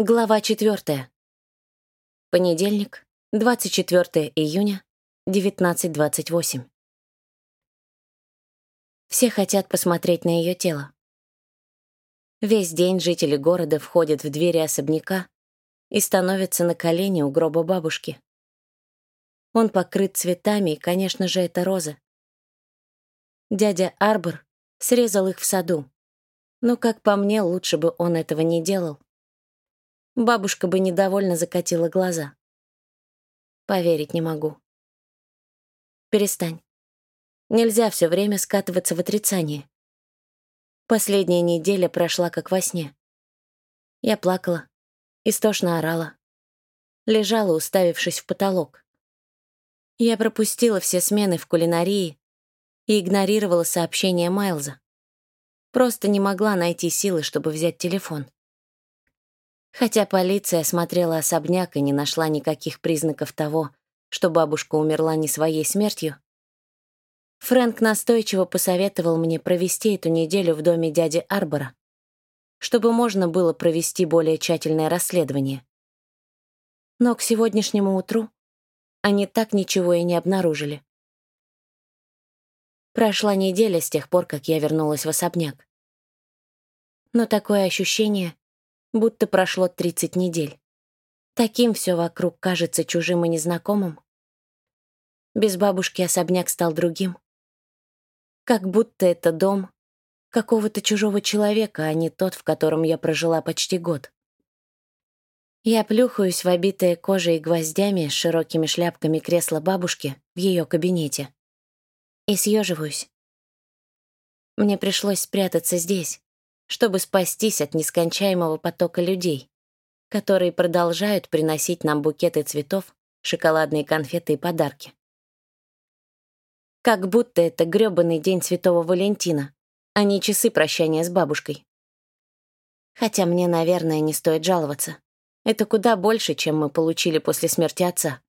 Глава 4. Понедельник, 24 июня, 19.28. Все хотят посмотреть на ее тело. Весь день жители города входят в двери особняка и становятся на колени у гроба бабушки. Он покрыт цветами, и, конечно же, это роза. Дядя Арбор срезал их в саду, но, как по мне, лучше бы он этого не делал. Бабушка бы недовольно закатила глаза. Поверить не могу. Перестань. Нельзя все время скатываться в отрицание. Последняя неделя прошла как во сне. Я плакала, истошно орала. Лежала, уставившись в потолок. Я пропустила все смены в кулинарии и игнорировала сообщения Майлза. Просто не могла найти силы, чтобы взять телефон. Хотя полиция осмотрела особняк и не нашла никаких признаков того, что бабушка умерла не своей смертью, Фрэнк настойчиво посоветовал мне провести эту неделю в доме дяди Арбора, чтобы можно было провести более тщательное расследование. Но к сегодняшнему утру они так ничего и не обнаружили. Прошла неделя с тех пор, как я вернулась в особняк. Но такое ощущение, будто прошло 30 недель. Таким все вокруг кажется чужим и незнакомым. Без бабушки особняк стал другим. Как будто это дом какого-то чужого человека, а не тот, в котором я прожила почти год. Я плюхаюсь в обитое кожей и гвоздями с широкими шляпками кресла бабушки в ее кабинете и съеживаюсь. Мне пришлось спрятаться здесь, чтобы спастись от нескончаемого потока людей, которые продолжают приносить нам букеты цветов, шоколадные конфеты и подарки. Как будто это грёбаный день Святого Валентина, а не часы прощания с бабушкой. Хотя мне, наверное, не стоит жаловаться. Это куда больше, чем мы получили после смерти отца.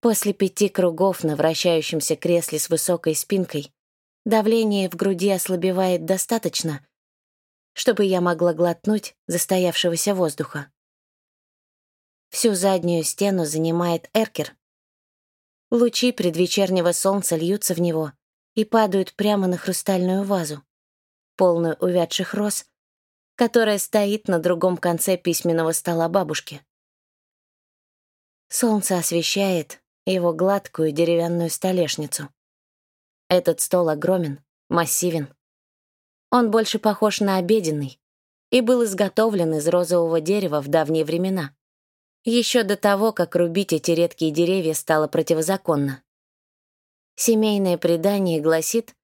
После пяти кругов на вращающемся кресле с высокой спинкой Давление в груди ослабевает достаточно, чтобы я могла глотнуть застоявшегося воздуха. Всю заднюю стену занимает эркер. Лучи предвечернего солнца льются в него и падают прямо на хрустальную вазу, полную увядших роз, которая стоит на другом конце письменного стола бабушки. Солнце освещает его гладкую деревянную столешницу. Этот стол огромен, массивен. Он больше похож на обеденный и был изготовлен из розового дерева в давние времена. Еще до того, как рубить эти редкие деревья стало противозаконно. Семейное предание гласит,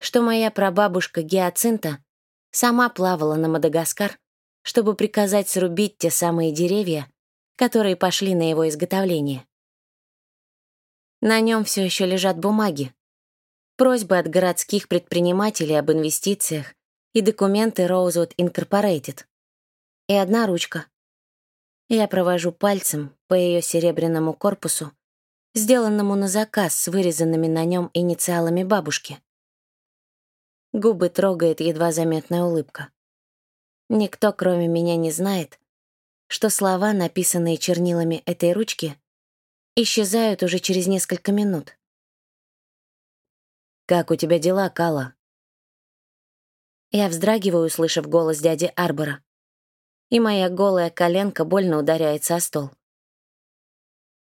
что моя прабабушка Гиацинта сама плавала на Мадагаскар, чтобы приказать срубить те самые деревья, которые пошли на его изготовление. На нем все еще лежат бумаги, просьбы от городских предпринимателей об инвестициях и документы Rosewood Incorporated. И одна ручка. Я провожу пальцем по ее серебряному корпусу, сделанному на заказ с вырезанными на нем инициалами бабушки. Губы трогает едва заметная улыбка. Никто, кроме меня, не знает, что слова, написанные чернилами этой ручки, исчезают уже через несколько минут. «Как у тебя дела, Кала?» Я вздрагиваю, услышав голос дяди Арбора, и моя голая коленка больно ударяется о стол.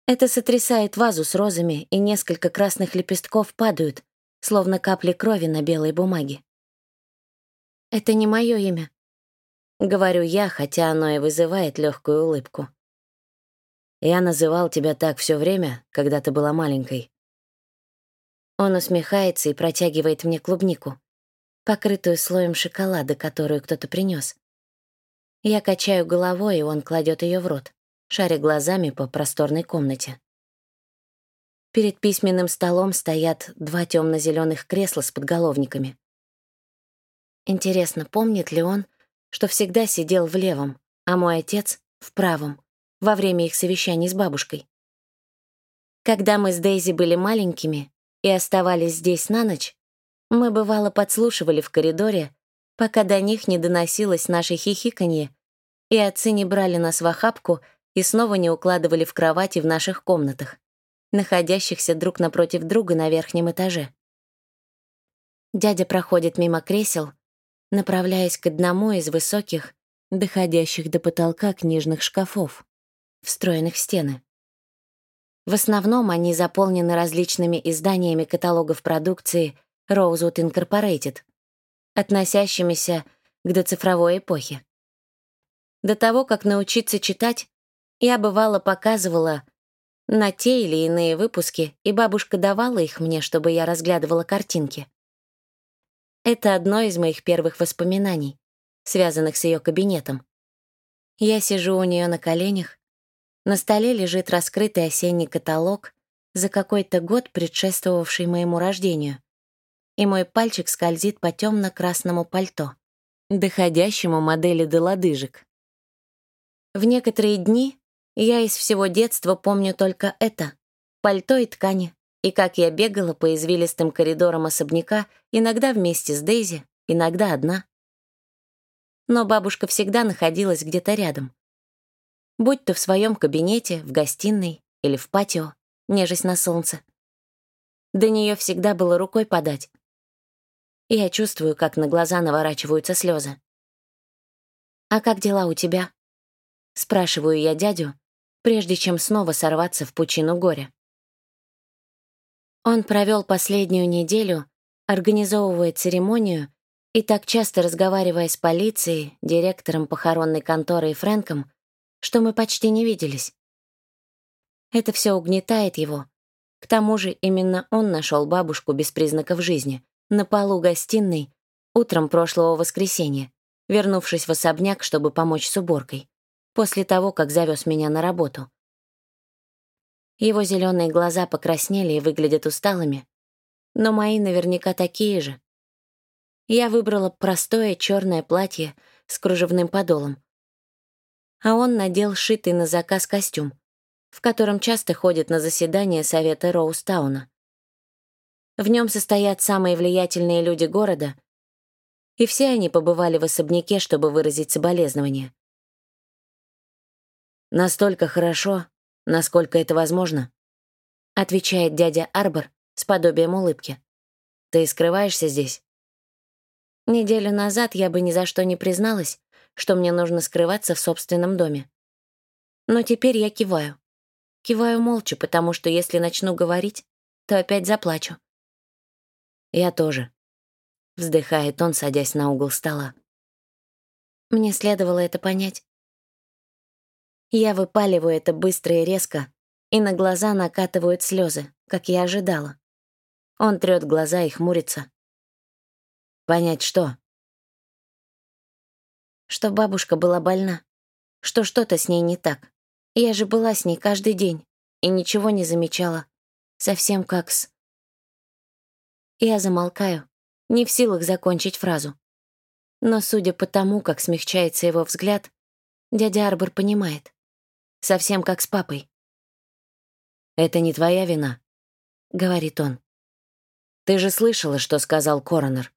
Это сотрясает вазу с розами, и несколько красных лепестков падают, словно капли крови на белой бумаге. «Это не мое имя», — говорю я, хотя оно и вызывает легкую улыбку. «Я называл тебя так все время, когда ты была маленькой. Он усмехается и протягивает мне клубнику, покрытую слоем шоколада, которую кто-то принес. Я качаю головой, и он кладет ее в рот, шаря глазами по просторной комнате. Перед письменным столом стоят два темно-зеленых кресла с подголовниками. Интересно, помнит ли он, что всегда сидел в левом, а мой отец — в правом, во время их совещаний с бабушкой? Когда мы с Дейзи были маленькими, и оставались здесь на ночь, мы бывало подслушивали в коридоре, пока до них не доносилось наше хихиканье и отцы не брали нас в охапку и снова не укладывали в кровати в наших комнатах, находящихся друг напротив друга на верхнем этаже. Дядя проходит мимо кресел, направляясь к одному из высоких, доходящих до потолка книжных шкафов, встроенных в стены. В основном они заполнены различными изданиями каталогов продукции Rosewood Incorporated, относящимися к доцифровой эпохе. До того, как научиться читать, я бывало показывала на те или иные выпуски, и бабушка давала их мне, чтобы я разглядывала картинки. Это одно из моих первых воспоминаний, связанных с ее кабинетом. Я сижу у нее на коленях, на столе лежит раскрытый осенний каталог за какой-то год, предшествовавший моему рождению, и мой пальчик скользит по темно-красному пальто, доходящему модели до лодыжек. В некоторые дни я из всего детства помню только это — пальто и ткани, и как я бегала по извилистым коридорам особняка, иногда вместе с Дейзи, иногда одна. Но бабушка всегда находилась где-то рядом. Будь то в своем кабинете, в гостиной или в патио, нежесть на солнце. До нее всегда было рукой подать. Я чувствую, как на глаза наворачиваются слезы. «А как дела у тебя?» Спрашиваю я дядю, прежде чем снова сорваться в пучину горя. Он провел последнюю неделю, организовывая церемонию и так часто разговаривая с полицией, директором похоронной конторы и Фрэнком, что мы почти не виделись. Это все угнетает его. К тому же именно он нашел бабушку без признаков жизни на полу гостиной утром прошлого воскресенья, вернувшись в особняк, чтобы помочь с уборкой, после того, как завез меня на работу. Его зеленые глаза покраснели и выглядят усталыми, но мои наверняка такие же. Я выбрала простое черное платье с кружевным подолом, а он надел шитый на заказ костюм, в котором часто ходит на заседания совета Роустауна. В нем состоят самые влиятельные люди города, и все они побывали в особняке, чтобы выразить соболезнования. Настолько хорошо, насколько это возможно», — отвечает дядя Арбор с подобием улыбки. «Ты скрываешься здесь?» Неделю назад я бы ни за что не призналась, что мне нужно скрываться в собственном доме. Но теперь я киваю. Киваю молча, потому что если начну говорить, то опять заплачу. «Я тоже», — вздыхает он, садясь на угол стола. Мне следовало это понять. Я выпаливаю это быстро и резко, и на глаза накатывают слезы, как я ожидала. Он трёт глаза и хмурится. Понять что? Что бабушка была больна, что что-то с ней не так. Я же была с ней каждый день и ничего не замечала. Совсем как с... Я замолкаю, не в силах закончить фразу. Но судя по тому, как смягчается его взгляд, дядя Арбор понимает. Совсем как с папой. «Это не твоя вина», — говорит он. «Ты же слышала, что сказал коронер.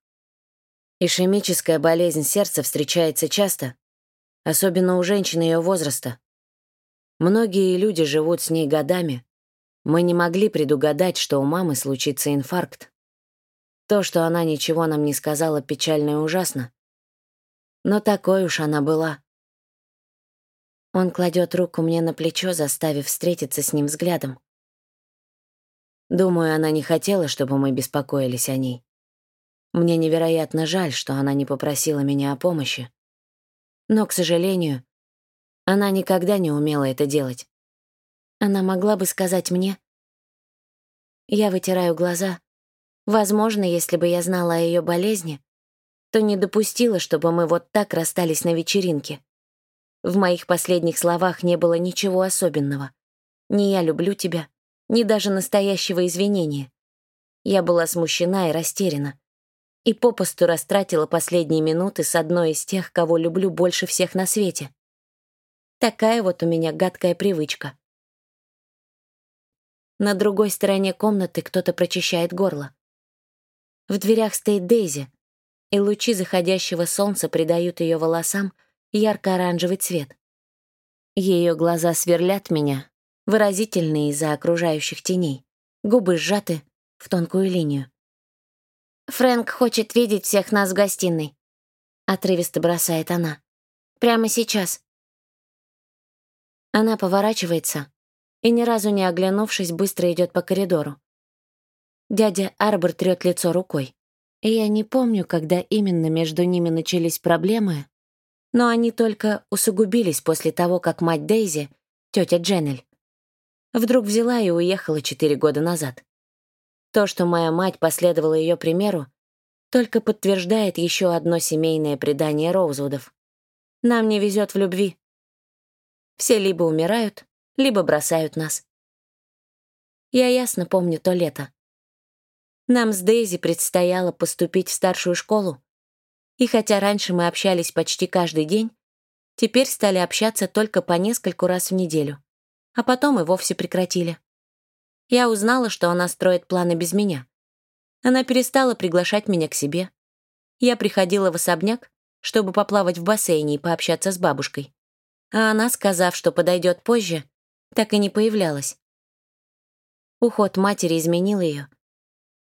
Ишемическая болезнь сердца встречается часто, особенно у женщин ее возраста. Многие люди живут с ней годами. Мы не могли предугадать, что у мамы случится инфаркт. То, что она ничего нам не сказала, печально и ужасно. Но такой уж она была. Он кладет руку мне на плечо, заставив встретиться с ним взглядом. Думаю, она не хотела, чтобы мы беспокоились о ней. Мне невероятно жаль, что она не попросила меня о помощи. Но, к сожалению, она никогда не умела это делать. Она могла бы сказать мне. Я вытираю глаза. Возможно, если бы я знала о ее болезни, то не допустила, чтобы мы вот так расстались на вечеринке. В моих последних словах не было ничего особенного. Ни «я люблю тебя», ни даже настоящего извинения. Я была смущена и растеряна. И попусту растратила последние минуты с одной из тех, кого люблю больше всех на свете. Такая вот у меня гадкая привычка. На другой стороне комнаты кто-то прочищает горло. В дверях стоит Дейзи, и лучи заходящего солнца придают ее волосам ярко-оранжевый цвет. Ее глаза сверлят меня, выразительные из-за окружающих теней, губы сжаты в тонкую линию. «Фрэнк хочет видеть всех нас в гостиной», — отрывисто бросает она. «Прямо сейчас». Она поворачивается и, ни разу не оглянувшись, быстро идет по коридору. Дядя Арбор трет лицо рукой. И я не помню, когда именно между ними начались проблемы, но они только усугубились после того, как мать Дейзи, тетя Дженнель, вдруг взяла и уехала четыре года назад. То, что моя мать последовала ее примеру, только подтверждает еще одно семейное предание Роузвудов. Нам не везет в любви. Все либо умирают, либо бросают нас. Я ясно помню то лето. Нам с Дейзи предстояло поступить в старшую школу, и хотя раньше мы общались почти каждый день, теперь стали общаться только по нескольку раз в неделю, а потом и вовсе прекратили. Я узнала, что она строит планы без меня. Она перестала приглашать меня к себе. Я приходила в особняк, чтобы поплавать в бассейне и пообщаться с бабушкой. А она, сказав, что подойдет позже, так и не появлялась. Уход матери изменил ее.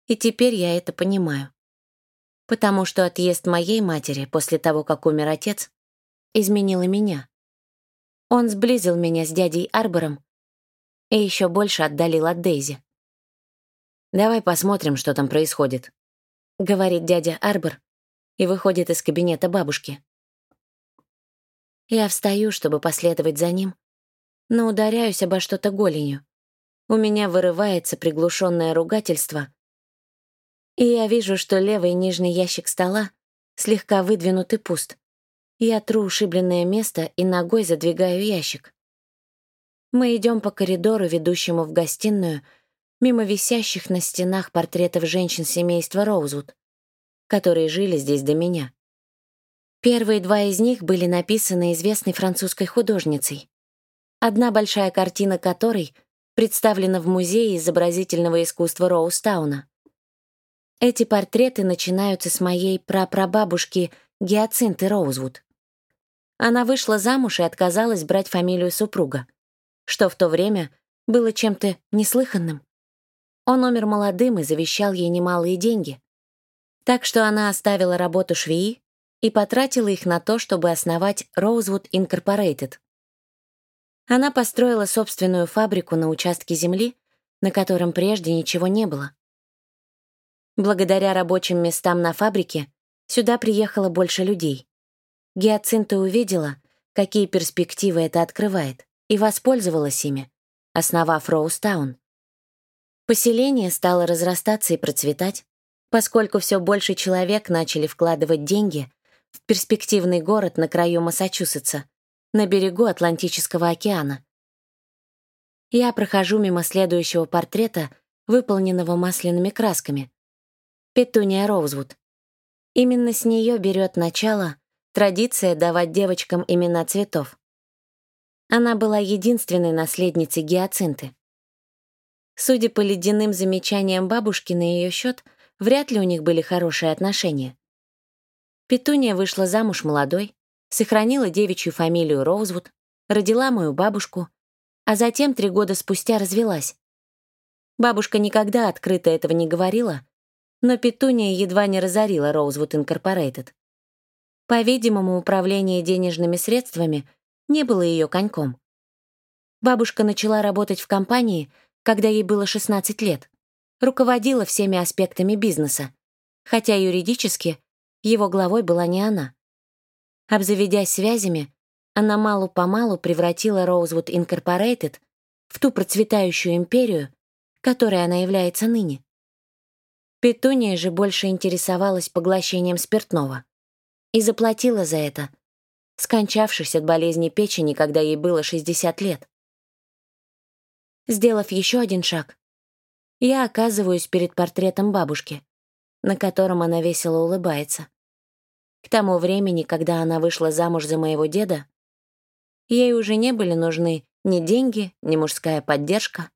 И теперь я это понимаю потому что отъезд моей матери после того, как умер отец, изменил и меня. Он сблизил меня с дядей Арбором и еще больше отдалил от Дейзи. «Давай посмотрим, что там происходит», — говорит дядя Арбор и выходит из кабинета бабушки. Я встаю, чтобы последовать за ним, но ударяюсь обо что-то голенью. У меня вырывается приглушенное ругательство, и я вижу, что левый нижний ящик стола слегка выдвинут и пуст. Я тру ушибленное место и ногой задвигаю ящик. Мы идем по коридору, ведущему в гостиную, мимо висящих на стенах портретов женщин семейства Роузвуд, которые жили здесь до меня. Первые два из них были написаны известной французской художницей, одна большая картина которой представлена в Музее изобразительного искусства Роустауна. Эти портреты начинаются с моей прапрабабушки Гиацинты Роузвуд. Она вышла замуж и отказалась брать фамилию супруга, что в то время было чем-то неслыханным. Он умер молодым и завещал ей немалые деньги. Так что она оставила работу швеи и потратила их на то, чтобы основать Rosewood Incorporated. Она построила собственную фабрику на участке земли, на котором прежде ничего не было. Благодаря рабочим местам на фабрике сюда приехало больше людей. Гиацинта увидела, какие перспективы это открывает, и воспользовалась ими, основав Роустаун. Поселение стало разрастаться и процветать, поскольку все больше человек начали вкладывать деньги в перспективный город на краю Массачусетса, на берегу Атлантического океана. Я прохожу мимо следующего портрета, выполненного масляными красками, Петуния Роузвуд. Именно с нее берет начало традиция давать девочкам имена цветов. Она была единственной наследницей гиацинты. Судя по ледяным замечаниям бабушки на ее счет, вряд ли у них были хорошие отношения. Петуния вышла замуж молодой, сохранила девичью фамилию Роузвуд, родила мою бабушку, а затем три года спустя развелась. Бабушка никогда открыто этого не говорила, но Петуния едва не разорила Роузвуд Инкорпорейтед. По-видимому, управление денежными средствами не было ее коньком. Бабушка начала работать в компании, когда ей было 16 лет, руководила всеми аспектами бизнеса, хотя юридически его главой была не она. Обзаведясь связями, она малу-помалу превратила Роузвуд Инкорпорейтед в ту процветающую империю, которой она является ныне. Петуния же больше интересовалась поглощением спиртного и заплатила за это, скончавшись от болезни печени, когда ей было 60 лет. Сделав еще один шаг, я оказываюсь перед портретом бабушки, на котором она весело улыбается. К тому времени, когда она вышла замуж за моего деда, ей уже не были нужны ни деньги, ни мужская поддержка.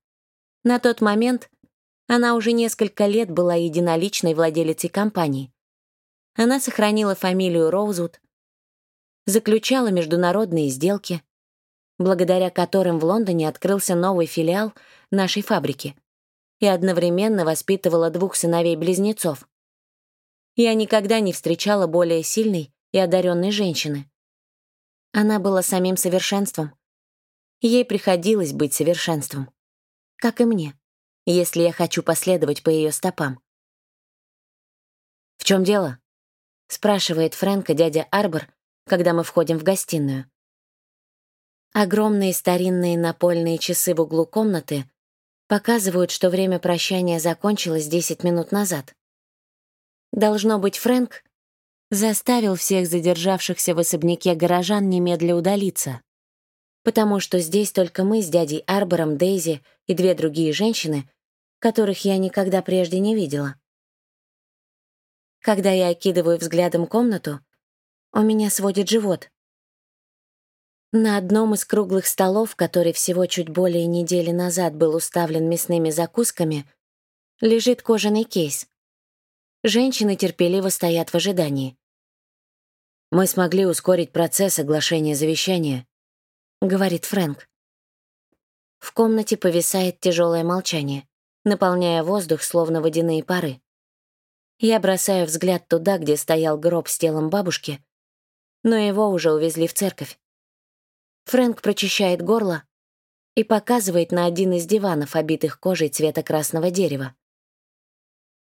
На тот момент она уже несколько лет была единоличной владелицей компании. Она сохранила фамилию Роузвуд, заключала международные сделки, благодаря которым в Лондоне открылся новый филиал нашей фабрики и одновременно воспитывала двух сыновей-близнецов. Я никогда не встречала более сильной и одаренной женщины. Она была самим совершенством. Ей приходилось быть совершенством. Как и мне, если я хочу последовать по ее стопам. «В чем дело?» — спрашивает Фрэнка дядя Арбор, когда мы входим в гостиную. Огромные старинные напольные часы в углу комнаты показывают, что время прощания закончилось 10 минут назад. Должно быть, Фрэнк заставил всех задержавшихся в особняке горожан немедля удалиться, потому что здесь только мы с дядей Арбором, Дейзи и две другие женщины, которых я никогда прежде не видела. Когда я окидываю взглядом комнату, у меня сводит живот. На одном из круглых столов, который всего чуть более недели назад был уставлен мясными закусками, лежит кожаный кейс. Женщины терпеливо стоят в ожидании. «Мы смогли ускорить процесс оглашения завещания», — говорит Фрэнк. В комнате повисает тяжелое молчание, наполняя воздух, словно водяные пары. Я бросаю взгляд туда, где стоял гроб с телом бабушки, но его уже увезли в церковь. Фрэнк прочищает горло и показывает на один из диванов, обитых кожей цвета красного дерева.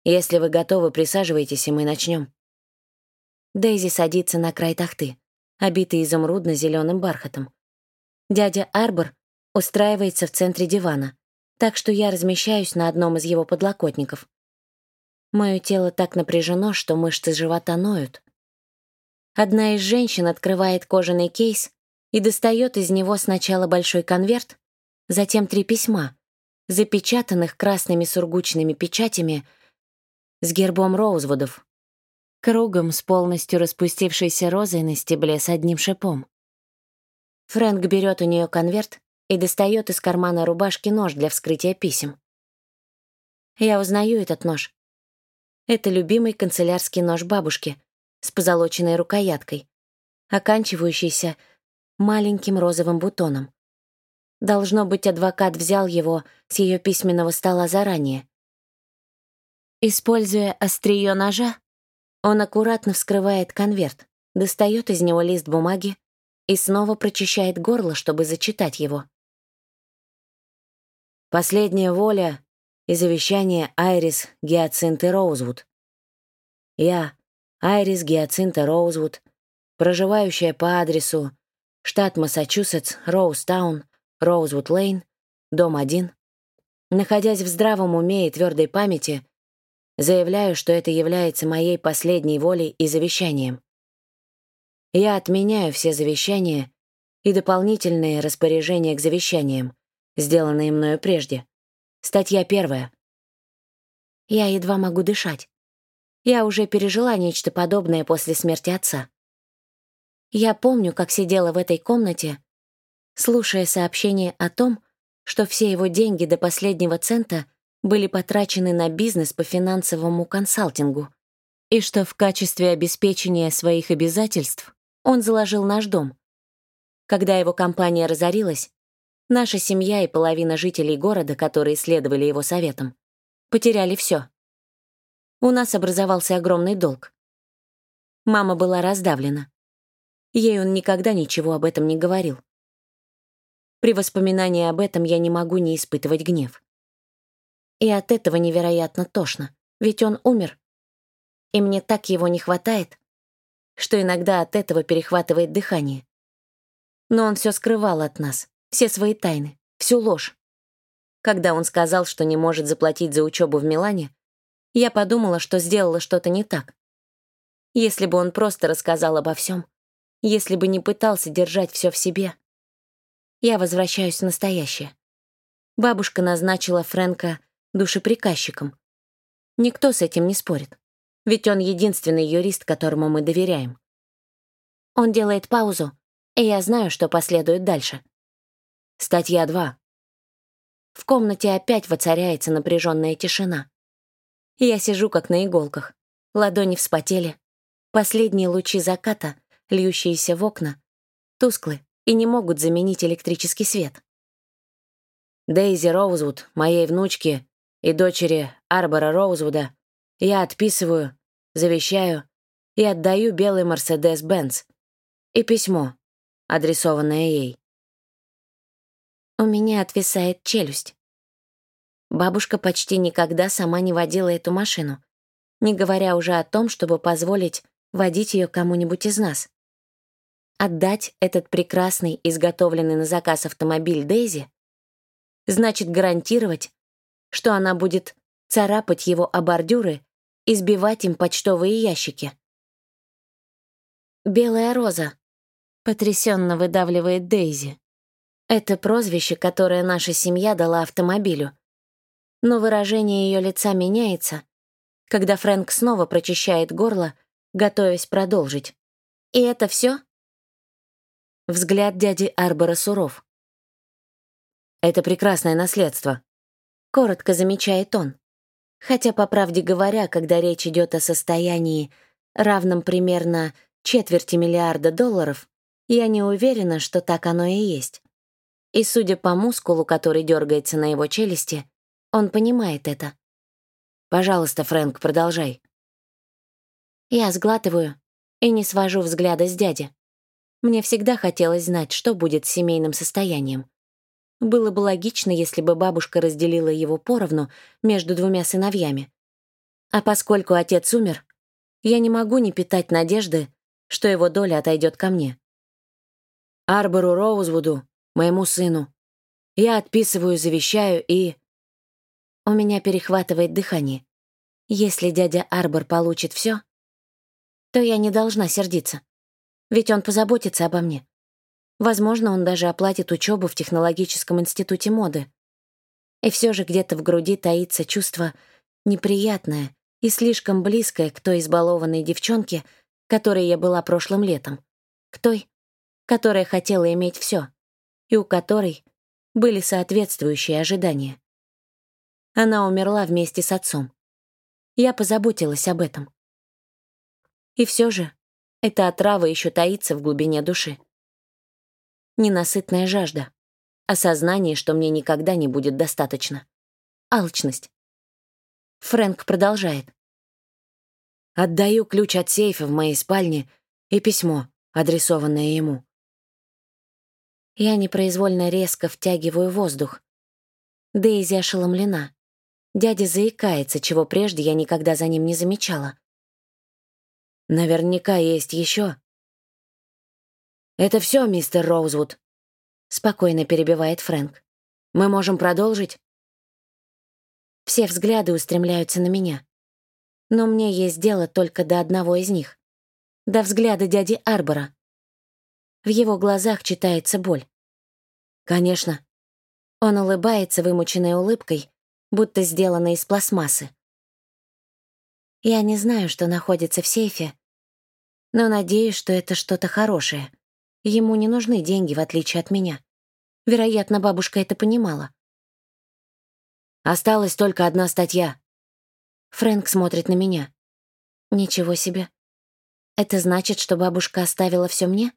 «Если вы готовы, присаживайтесь, и мы начнем. Дейзи садится на край тахты, обитый изумрудно зеленым бархатом. Дядя Арбор устраивается в центре дивана, так что я размещаюсь на одном из его подлокотников. Мое тело так напряжено, что мышцы живота ноют. Одна из женщин открывает кожаный кейс и достает из него сначала большой конверт, затем три письма, запечатанных красными сургучными печатями с гербом Роузвудов, кругом с полностью распустившейся розой на стебле с одним шипом. Фрэнк берет у нее конверт и достает из кармана рубашки нож для вскрытия писем. Я узнаю этот нож. Это любимый канцелярский нож бабушки с позолоченной рукояткой, оканчивающийся маленьким розовым бутоном. Должно быть, адвокат взял его с ее письменного стола заранее. Используя острие ножа, он аккуратно вскрывает конверт, достает из него лист бумаги и снова прочищает горло, чтобы зачитать его. Последняя воля и завещание Айрис Гиацинты Роузвуд. Я, Айрис Гиацинта Роузвуд, проживающая по адресу штат Массачусетс, Роузтаун, Роузвуд-Лейн, дом 1. Находясь в здравом уме и твердой памяти, заявляю, что это является моей последней волей и завещанием. Я отменяю все завещания и дополнительные распоряжения к завещаниям, сделанные мною прежде. Статья первая. Я едва могу дышать. Я уже пережила нечто подобное после смерти отца. Я помню, как сидела в этой комнате, слушая сообщение о том, что все его деньги до последнего цента были потрачены на бизнес по финансовому консалтингу, и что в качестве обеспечения своих обязательств он заложил наш дом. Когда его компания разорилась, наша семья и половина жителей города, которые следовали его советам, потеряли все. У нас образовался огромный долг. Мама была раздавлена. Ей он никогда ничего об этом не говорил. При воспоминании об этом я не могу не испытывать гнев. И от этого невероятно тошно, ведь он умер. И мне так его не хватает, что иногда от этого перехватывает дыхание. Но он все скрывал от нас, все свои тайны, всю ложь. Когда он сказал, что не может заплатить за учебу в Милане, я подумала, что сделала что-то не так. Если бы он просто рассказал обо всем, если бы не пытался держать все в себе. Я возвращаюсь в настоящее. Бабушка назначила Фрэнка душеприказчиком. Никто с этим не спорит, ведь он единственный юрист, которому мы доверяем. Он делает паузу, и я знаю, что последует дальше. Статья 2. В комнате опять воцаряется напряженная тишина. Я сижу как на иголках. Ладони вспотели. Последние лучи заката льющиеся в окна, тусклы и не могут заменить электрический свет. Дейзи Роузвуд, моей внучке и дочери Арбора Роузвуда, я отписываю, завещаю и отдаю белый Мерседес-Бенц и письмо, адресованное ей. У меня отвисает челюсть. Бабушка почти никогда сама не водила эту машину, не говоря уже о том, чтобы позволить водить ее кому-нибудь из нас. Отдать этот прекрасный, изготовленный на заказ автомобиль Дейзи значит гарантировать, что она будет царапать его о бордюры и сбивать им почтовые ящики. «Белая роза», — потрясенно выдавливает Дейзи. Это прозвище, которое наша семья дала автомобилю. Но выражение ее лица меняется, когда Фрэнк снова прочищает горло, готовясь продолжить. «И это все? Взгляд дяди Арбора суров. «Это прекрасное наследство», — коротко замечает он. Хотя, по правде говоря, когда речь идет о состоянии, равном примерно четверти миллиарда долларов, я не уверена, что так оно и есть. И судя по мускулу, который дергается на его челюсти, он понимает это. «Пожалуйста, Фрэнк, продолжай». Я сглатываю и не свожу взгляда с дяди. Мне всегда хотелось знать, что будет с семейным состоянием. Было бы логично, если бы бабушка разделила его поровну между двумя сыновьями. А поскольку отец умер, я не могу не питать надежды, что его доля отойдет ко мне. Арбору Роузвуду, моему сыну, я отписываю, завещаю и... У меня перехватывает дыхание. Если дядя Арбор получит все, то я не должна сердиться. Ведь он позаботится обо мне. Возможно, он даже оплатит учебу в технологическом институте моды. И все же где-то в груди таится чувство неприятное и слишком близкое к той избалованной девчонке, которой я была прошлым летом. К той, которая хотела иметь все, и у которой были соответствующие ожидания. Она умерла вместе с отцом. Я позаботилась об этом. И все же эта отрава еще таится в глубине души. Ненасытная жажда. Осознание, что мне никогда не будет достаточно. Алчность. Фрэнк продолжает. Отдаю ключ от сейфа в моей спальне и письмо, адресованное ему. Я непроизвольно резко втягиваю воздух. Дейзи ошеломлена. Дядя заикается, чего прежде я никогда за ним не замечала. Наверняка есть еще. «Это все, мистер Роузвуд», — спокойно перебивает Фрэнк. «Мы можем продолжить?» Все взгляды устремляются на меня. Но мне есть дело только до одного из них. До взгляда дяди Арбора. В его глазах читается боль. «Конечно». Он улыбается вымученной улыбкой, будто сделанной из пластмассы. Я не знаю, что находится в сейфе, но надеюсь, что это что-то хорошее. Ему не нужны деньги, в отличие от меня. Вероятно, бабушка это понимала. Осталась только одна статья. Фрэнк смотрит на меня. Ничего себе. Это значит, что бабушка оставила все мне?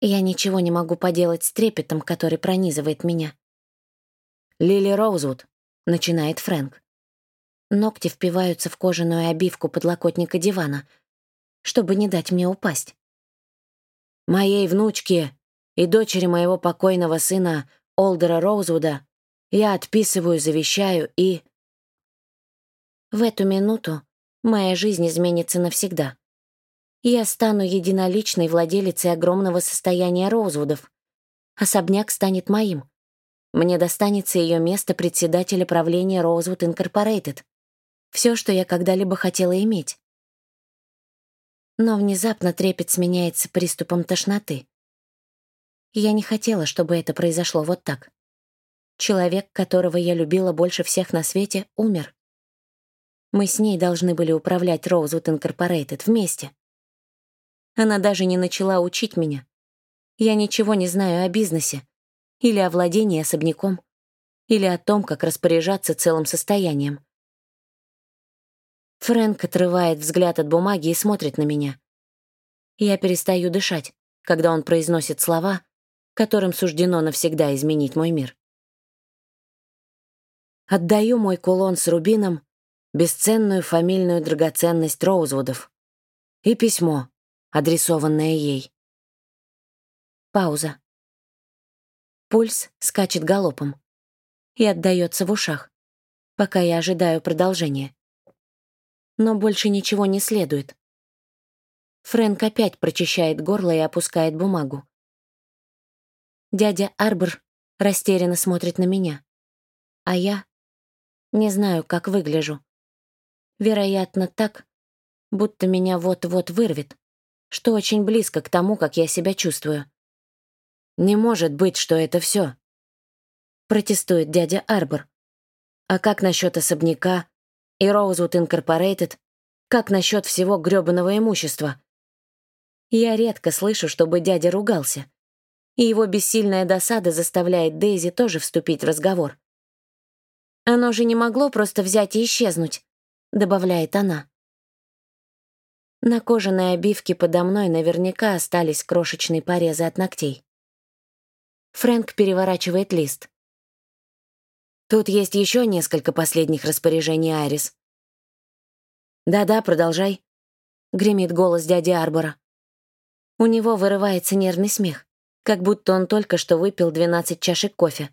Я ничего не могу поделать с трепетом, который пронизывает меня. «Лили Роузвуд», — начинает Фрэнк. Ногти впиваются в кожаную обивку подлокотника дивана, чтобы не дать мне упасть. Моей внучке и дочери моего покойного сына Олдера Роузвуда я отписываю, завещаю и... В эту минуту моя жизнь изменится навсегда. Я стану единоличной владелицей огромного состояния Роузвудов. Особняк станет моим. Мне достанется ее место председателя правления Роузвуд Инкорпорейтед. Все, что я когда-либо хотела иметь. Но внезапно трепет сменяется приступом тошноты. Я не хотела, чтобы это произошло вот так. Человек, которого я любила больше всех на свете, умер. Мы с ней должны были управлять Роузвуд Инкорпорейтед вместе. Она даже не начала учить меня. Я ничего не знаю о бизнесе, или о владении особняком, или о том, как распоряжаться целым состоянием. Фрэнк отрывает взгляд от бумаги и смотрит на меня. Я перестаю дышать, когда он произносит слова, которым суждено навсегда изменить мой мир. Отдаю мой кулон с рубином, бесценную фамильную драгоценность Роузвудов и письмо, адресованное ей. Пауза. Пульс скачет галопом и отдаётся в ушах, пока я ожидаю продолжения. Но больше ничего не следует. Фрэнк опять прочищает горло и опускает бумагу. Дядя Арбор растерянно смотрит на меня, а я не знаю, как выгляжу. Вероятно, так, будто меня вот-вот вырвет, что очень близко к тому, как я себя чувствую. «Не может быть, что это все, протестует дядя Арбор. «А как насчет особняка и Роузвуд Инкорпорейтед? Как насчет всего грёбаного имущества?» Я редко слышу, чтобы дядя ругался, и его бессильная досада заставляет Дейзи тоже вступить в разговор. «Оно же не могло просто взять и исчезнуть», — добавляет она. На кожаной обивке подо мной наверняка остались крошечные порезы от ногтей. Фрэнк переворачивает лист. Тут есть еще несколько последних распоряжений Айрис. «Да-да, продолжай», — гремит голос дяди Арбора. У него вырывается нервный смех, как будто он только что выпил 12 чашек кофе.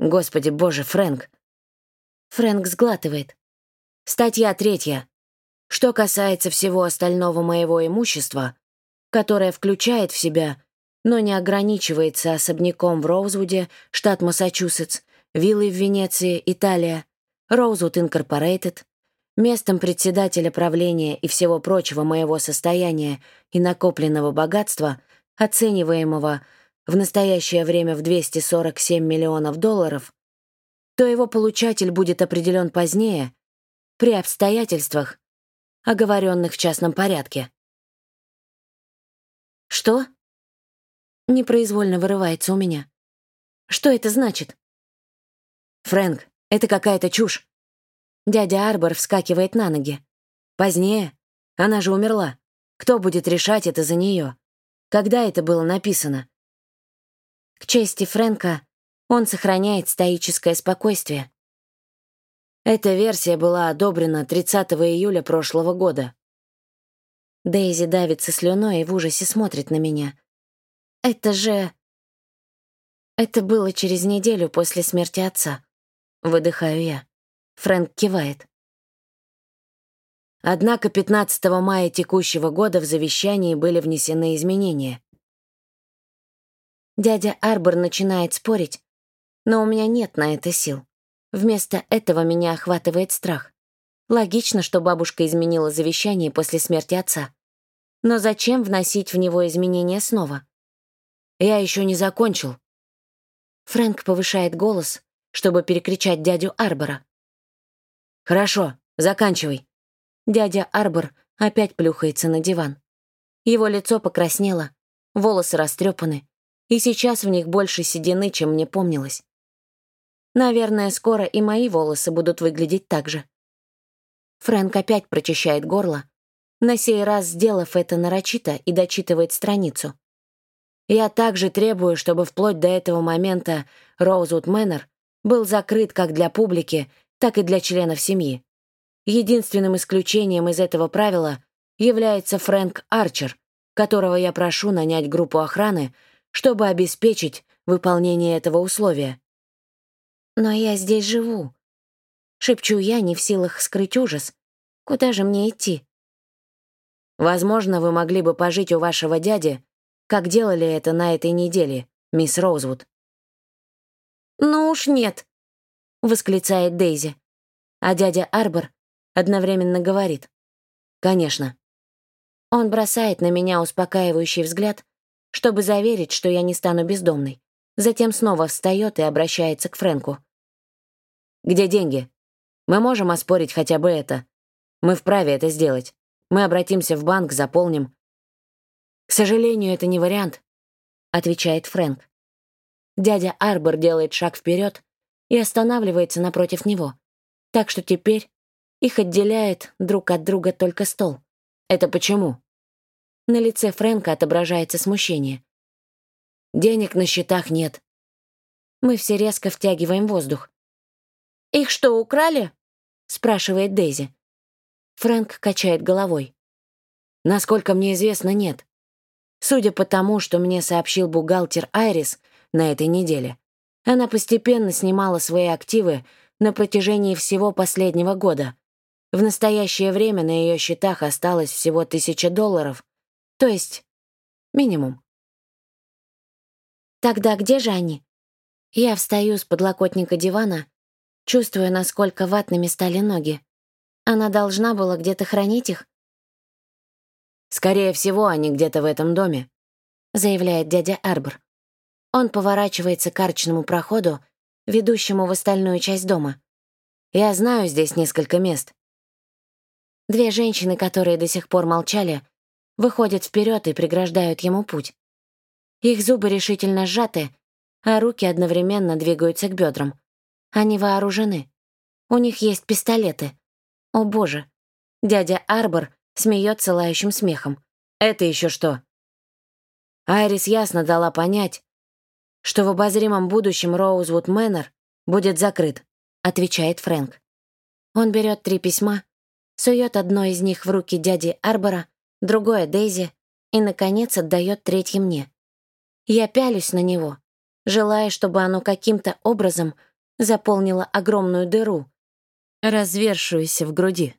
«Господи боже, Фрэнк!» Фрэнк сглатывает. Статья третья. Что касается всего остального моего имущества, которое включает в себя, но не ограничивается особняком в Роузвуде, штат Массачусетс, виллой в Венеции, Италия, Роузвуд Инкорпорейтед, Местом председателя правления и всего прочего моего состояния и накопленного богатства, оцениваемого в настоящее время в 247 миллионов долларов, то его получатель будет определен позднее при обстоятельствах, оговоренных в частном порядке. «Что?» Непроизвольно вырывается у меня. «Что это значит?» «Фрэнк, это какая-то чушь. Дядя Арбор вскакивает на ноги. Позднее. Она же умерла. Кто будет решать это за нее? Когда это было написано? К чести Фрэнка, он сохраняет стоическое спокойствие. Эта версия была одобрена 30 июля прошлого года. Дейзи давится слюной и в ужасе смотрит на меня. Это же... Это было через неделю после смерти отца. Выдыхаю я. Фрэнк кивает. Однако 15 мая текущего года в завещании были внесены изменения. Дядя Арбор начинает спорить, но у меня нет на это сил. Вместо этого меня охватывает страх. Логично, что бабушка изменила завещание после смерти отца. Но зачем вносить в него изменения снова? Я еще не закончил. Фрэнк повышает голос, чтобы перекричать дядю Арбора. «Хорошо, заканчивай». Дядя Арбор опять плюхается на диван. Его лицо покраснело, волосы растрепаны, и сейчас в них больше седины, чем мне помнилось. Наверное, скоро и мои волосы будут выглядеть так же. Фрэнк опять прочищает горло, на сей раз сделав это нарочито и дочитывает страницу. Я также требую, чтобы вплоть до этого момента Роузвуд Мэннер был закрыт как для публики, так и для членов семьи. Единственным исключением из этого правила является Фрэнк Арчер, которого я прошу нанять группу охраны, чтобы обеспечить выполнение этого условия. «Но я здесь живу», — шепчу я, не в силах скрыть ужас. «Куда же мне идти?» «Возможно, вы могли бы пожить у вашего дяди, как делали это на этой неделе, мисс Роузвуд». «Ну уж нет», — восклицает Дейзи. А дядя Арбор одновременно говорит. «Конечно». Он бросает на меня успокаивающий взгляд, чтобы заверить, что я не стану бездомной. Затем снова встает и обращается к Фрэнку. «Где деньги? Мы можем оспорить хотя бы это. Мы вправе это сделать. Мы обратимся в банк, заполним». «К сожалению, это не вариант», — отвечает Фрэнк. Дядя Арбор делает шаг вперед и останавливается напротив него, так что теперь их отделяет друг от друга только стол. Это почему? На лице Фрэнка отображается смущение. «Денег на счетах нет». Мы все резко втягиваем воздух. «Их что, украли?» — спрашивает Дейзи. Фрэнк качает головой. Насколько мне известно, нет. Судя по тому, что мне сообщил бухгалтер Айрис на этой неделе, она постепенно снимала свои активы на протяжении всего последнего года. В настоящее время на ее счетах осталось всего тысяча долларов, то есть минимум. Тогда где же они? Я встаю с подлокотника дивана, чувствуя, насколько ватными стали ноги. Она должна была где-то хранить их? «Скорее всего, они где-то в этом доме», — заявляет дядя Арбор. Он поворачивается к арчному проходу, ведущему в остальную часть дома. «Я знаю здесь несколько мест». Две женщины, которые до сих пор молчали, выходят вперед и преграждают ему путь. Их зубы решительно сжаты, а руки одновременно двигаются к бедрам. Они вооружены. У них есть пистолеты. О боже. Дядя Арбор смеется лающим смехом. Это еще что? Айрис ясно дала понять, что в обозримом будущем Роузвуд Мэннер будет закрыт, отвечает Фрэнк. Он берет три письма, сует одно из них в руки дяди Арбора, другое — Дейзи и, наконец, отдает третье мне. Я пялюсь на него, желая, чтобы оно каким-то образом заполнило огромную дыру, развершуюся в груди.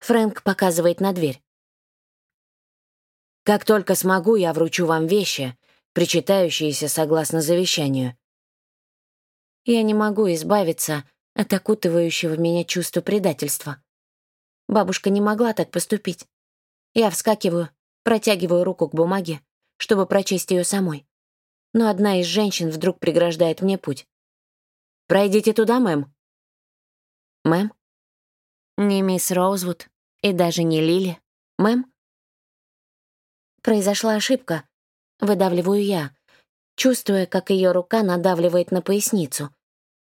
Фрэнк показывает на дверь. «Как только смогу, я вручу вам вещи, причитающиеся согласно завещанию». Я не могу избавиться от окутывающего меня чувства предательства. Бабушка не могла так поступить. Я вскакиваю, протягиваю руку к бумаге, чтобы прочесть ее самой. Но одна из женщин вдруг преграждает мне путь. «Пройдите туда, мэм», Мэм? Не мисс Роузвуд и даже не Лили. Мэм? Произошла ошибка. Выдавливаю я, чувствуя, как ее рука надавливает на поясницу.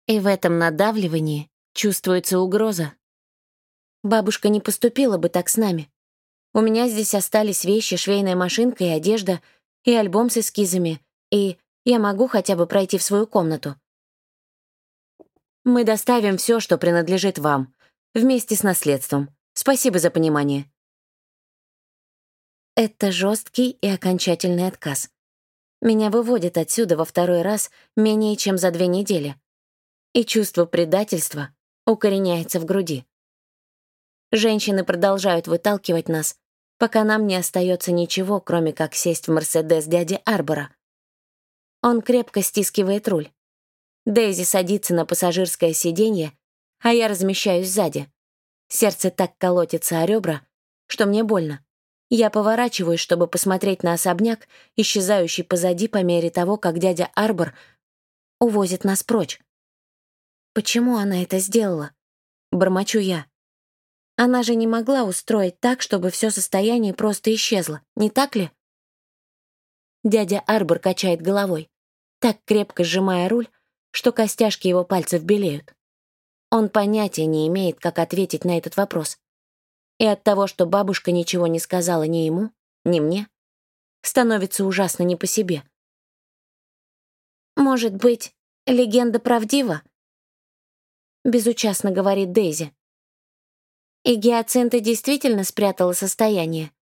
И в этом надавливании чувствуется угроза. Бабушка не поступила бы так с нами. У меня здесь остались вещи, швейная машинка и одежда, и альбом с эскизами, и я могу хотя бы пройти в свою комнату. Мы доставим все, что принадлежит вам, вместе с наследством. Спасибо за понимание. Это жесткий и окончательный отказ. Меня выводит отсюда во второй раз менее чем за две недели. И чувство предательства укореняется в груди. Женщины продолжают выталкивать нас, пока нам не остается ничего, кроме как сесть в Мерседес дяди Арбора. Он крепко стискивает руль. Дейзи садится на пассажирское сиденье, а я размещаюсь сзади. Сердце так колотится о ребра, что мне больно. Я поворачиваюсь, чтобы посмотреть на особняк, исчезающий позади по мере того, как дядя Арбор увозит нас прочь. Почему она это сделала? Бормочу я. Она же не могла устроить так, чтобы все состояние просто исчезло, не так ли? Дядя Арбор качает головой, так крепко сжимая руль, что костяшки его пальцев белеют. Он понятия не имеет, как ответить на этот вопрос. И от того, что бабушка ничего не сказала ни ему, ни мне, становится ужасно не по себе. «Может быть, легенда правдива?» Безучастно говорит Дейзи. И Гиацинта действительно спрятала состояние.